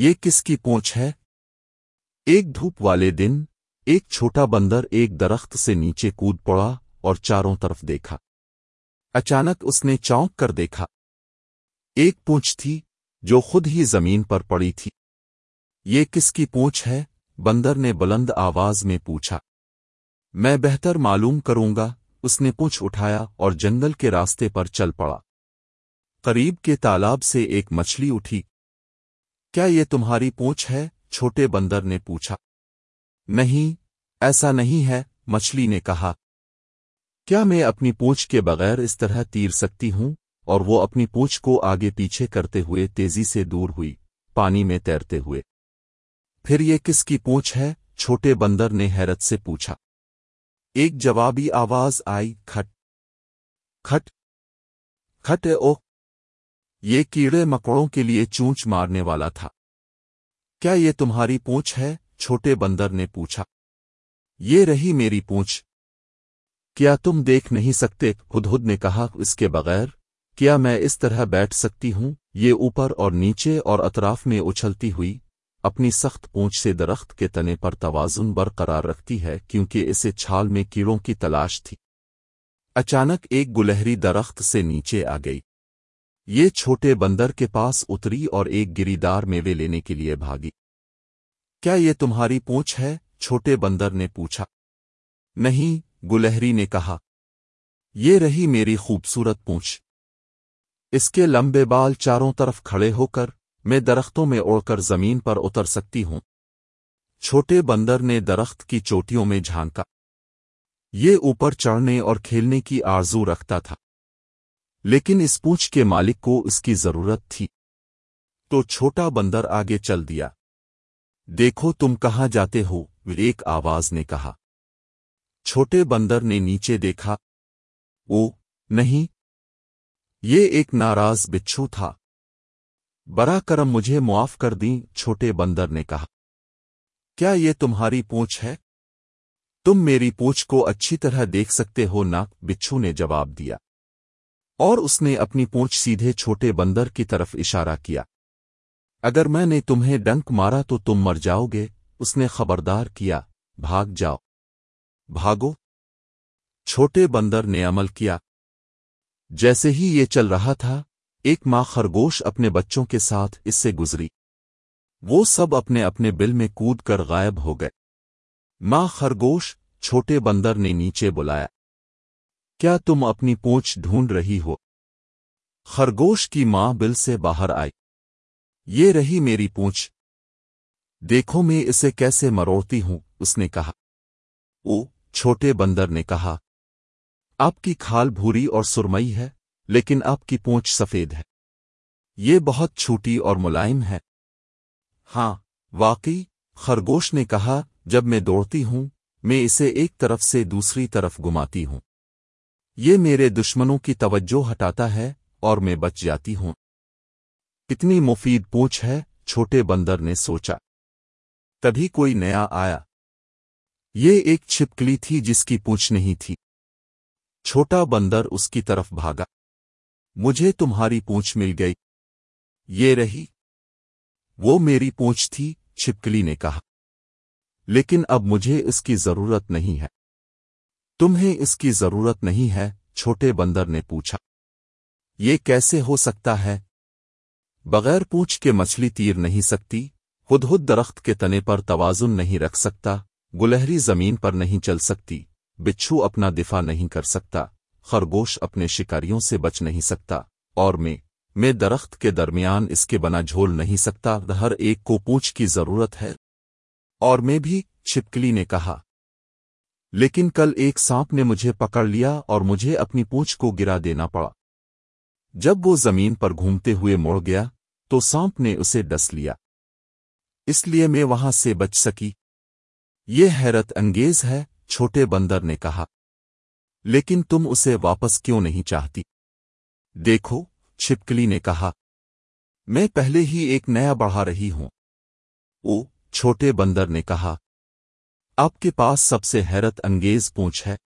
یہ کس کی پونچھ ہے؟ ایک دھوپ والے دن، ایک چھوٹا بندر ایک درخت سے نیچے کود پڑا اور چاروں طرف دیکھا۔ اچانک اس نے چونک کر دیکھا۔ ایک پونچھ تھی جو خود ہی زمین پر پڑی تھی۔ یہ کس کی پونچھ ہے؟ بندر نے بلند آواز میں پوچھا۔ میں بہتر معلوم کروں گا۔ اس نے پونچھ اٹھایا اور جنگل کے راستے پر چل پڑا۔ قریب کے تالاب سے ایک مچھلی اٹھی۔ کیا یہ تمہاری پونچھ ہے؟ چھوٹے بندر نے پوچھا۔ نہیں، ایسا نہیں ہے، مچھلی نے کہا۔ کیا میں اپنی پونچھ کے بغیر اس طرح تیر سکتی ہوں؟ اور وہ اپنی پونچھ کو آگے پیچھے کرتے ہوئے تیزی سے دور ہوئی، پانی میں تیرتے ہوئے۔ پھر یہ کس کی پونچھ ہے؟ چھوٹے بندر نے حیرت سے پوچھا۔ ایک جوابی آواز آئی، کھٹ۔ کھٹ۔ کھٹ او یہ کیڑے مکڑوں کے لیے چونچ مارنے والا تھا۔ کیا یہ تمہاری پونچھ ہے؟ چھوٹے بندر نے پوچھا۔ یہ رہی میری پونچھ۔ کیا تم دیکھ نہیں سکتے؟ ہدہد نے کہا، اس کے بغیر، کیا میں اس طرح بیٹھ سکتی ہوں؟ یہ اوپر اور نیچے اور اطراف میں اچھلتی ہوئی اپنی سخت پونچھ سے درخت کے تنے پر توازن برقرار رکھتی ہے، کیونکہ اسے چھال میں کیڑوں کی تلاش تھی۔ اچانک ایک گلہری درخت سے نیچے آ گئی۔ یہ چھوٹے بندر کے پاس اتری اور ایک گری دار میوے لینے کے لیے بھاگی۔ کیا یہ تمہاری پونچھ ہے؟ چھوٹے بندر نے پوچھا۔ نہیں، گلہری نے کہا۔ یہ رہی میری خوبصورت پونچھ۔ اس کے لمبے بال چاروں طرف کھڑے ہو کر میں درختوں میں اڑ کر زمین پر اتر سکتی ہوں۔ چھوٹے بندر نے درخت کی چوٹیوں میں جھانکا۔ یہ اوپر چڑھنے اور کھیلنے کی آرزو رکھتا تھا۔ لیکن اس پوچھ کے مالک کو اس کی ضرورت تھی۔ تو چھوٹا بندر آگے چل دیا۔ دیکھو تم کہاں جاتے ہو؟ ایک آواز نے کہا۔ چھوٹے بندر نے نیچے دیکھا۔ او، نہیں۔ یہ ایک ناراض بچھو تھا۔ برا کرم مجھے معاف کر دیں، چھوٹے بندر نے کہا۔ کیا یہ تمہاری پونچھ ہے؟ تم میری پونچھ کو اچھی طرح دیکھ سکتے ہو نہ بچھو نے جواب دیا۔ اور اس نے اپنی پونچھ سیدھے چھوٹے بندر کی طرف اشارہ کیا۔ اگر میں نے تمہیں ڈنک مارا تو تم مر جاؤ گے، اس نے خبردار کیا۔ بھاگ جاؤ۔ بھاگو۔ چھوٹے بندر نے عمل کیا۔ جیسے ہی یہ چل رہا تھا، ایک ماں خرگوش اپنے بچوں کے ساتھ اس سے گزری۔ وہ سب اپنے اپنے بل میں کود کر غائب ہو گئے۔ ماں خرگوش چھوٹے بندر نے نیچے بلایا۔ کیا تم اپنی پونچھ ڈھونڈ رہی ہو؟ خرگوش کی ماں بل سے باہر آئی۔ یہ رہی میری پونچھ۔ دیکھو میں اسے کیسے مروڑتی ہوں، اس نے کہا۔ او، چھوٹے بندر نے کہا۔ آپ کی کھال بھوری اور سرمئی ہے، لیکن آپ کی پونچھ سفید ہے۔ یہ بہت چھوٹی اور ملائم ہے۔ ہاں واقعی، خرگوش نے کہا، جب میں دوڑتی ہوں، میں اسے ایک طرف سے دوسری طرف گماتی ہوں۔ یہ میرے دشمنوں کی توجہ ہٹاتا ہے اور میں بچ جاتی ہوں۔ کتنی مفید پوچھ ہے، چھوٹے بندر نے سوچا۔ تبھی کوئی نیا آیا۔ یہ ایک چھپکلی تھی جس کی پوچھ نہیں تھی۔ چھوٹا بندر اس کی طرف بھاگا۔ مجھے تمہاری پونچھ مل گئی۔ یہ رہی۔ وہ میری پونچھ تھی، چھپکلی نے کہا۔ لیکن اب مجھے اس کی ضرورت نہیں ہے۔ تمہیں اس کی ضرورت نہیں ہے، چھوٹے بندر نے پوچھا۔ یہ کیسے ہو سکتا ہے؟ بغیر پوچھ کے مچھلی تیر نہیں سکتی، خود خود درخت کے تنے پر توازن نہیں رکھ سکتا، گلہری زمین پر نہیں چل سکتی، بچھو اپنا دفاع نہیں کر سکتا، خرگوش اپنے شکاریوں سے بچ نہیں سکتا، اور میں میں درخت کے درمیان اس کے بنا جھول نہیں سکتا، ہر ایک کو پوچھ کی ضرورت ہے۔ اور میں بھی، چھپکلی نے کہا۔ لیکن کل ایک سانپ نے مجھے پکڑ لیا اور مجھے اپنی پونچھ کو گرا دینا پڑا۔ جب وہ زمین پر گھومتے ہوئے مڑ گیا تو سانپ نے اسے ڈس لیا۔ اس لیے میں وہاں سے بچ سکی۔ یہ حیرت انگیز ہے، چھوٹے بندر نے کہا۔ لیکن تم اسے واپس کیوں نہیں چاہتی؟ دیکھو، چھپکلی نے کہا۔ میں پہلے ہی ایک نیا بڑھا رہی ہوں۔ او، چھوٹے بندر نے کہا۔ آپ کے پاس سب سے حیرت انگیز پونچھ ہے۔